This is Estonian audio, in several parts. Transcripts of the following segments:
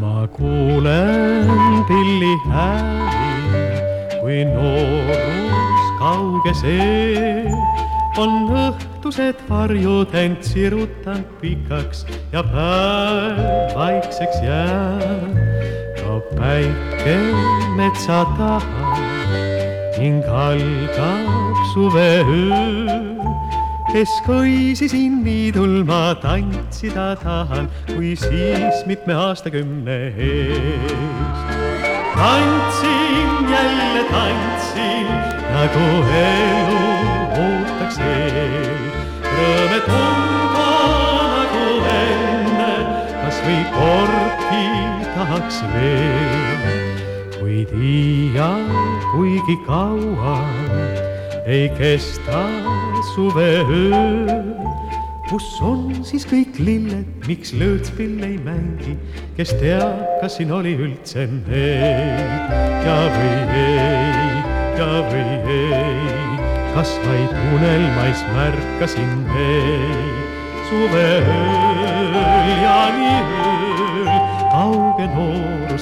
ma kuulen pilli hääli, kui noorus kauge see on õhtused varjud end sirutanud pikaks ja päev vaikseks jääb. kaob päike metsa taha ning algab suveöö keskõisi siin niidul ma tantsida tahan, kui siis mitme aastakümne eest. tantsin, jälle tantsin, nagu elu ootaks eel. rõõme tunda nagu enne, kas või kordki tahaks veel. Kuid iial kuigi kaua ei kesta suveöö. kus on siis kõik lilled, miks lõõtspill ei mängi, kes teab, kas siin oli üldse neid? Ja või ei, ja või ei, kas vaid unelmais märkasin neid? Suveööl ja nii kauge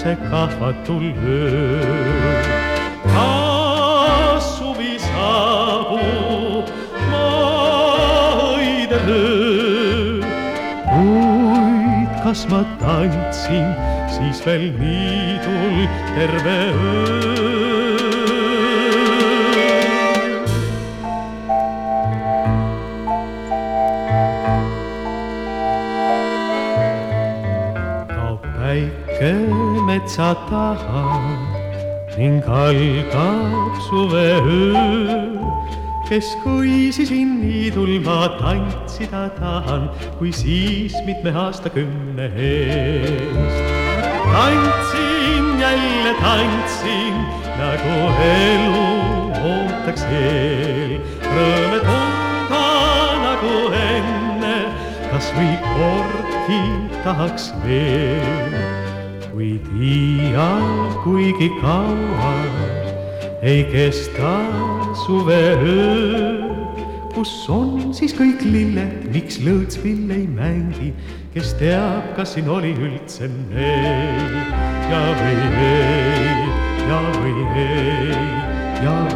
nooruse kahvatul ööl. kas suvi saabub, ma õidan öö. kuid kas ma tantsin siis veel niidul terve öö? kaob päike metsa taha ning algab suveöö. keskõisi siin niidul ma tantsida tahan, kui siis mitme aastakümne eest. tantsin, jälle tantsin, nagu elu ootaks eel. rõõme tunda nagu enne, kas või kordki tahaks veel kuid iial kuigi kaua ei kesta suveöö. kus on siis kõik lilled, miks lõõtspill ei mängi, kes teab, kas siin oli üldse neid ja või ei, ja või ei, ja.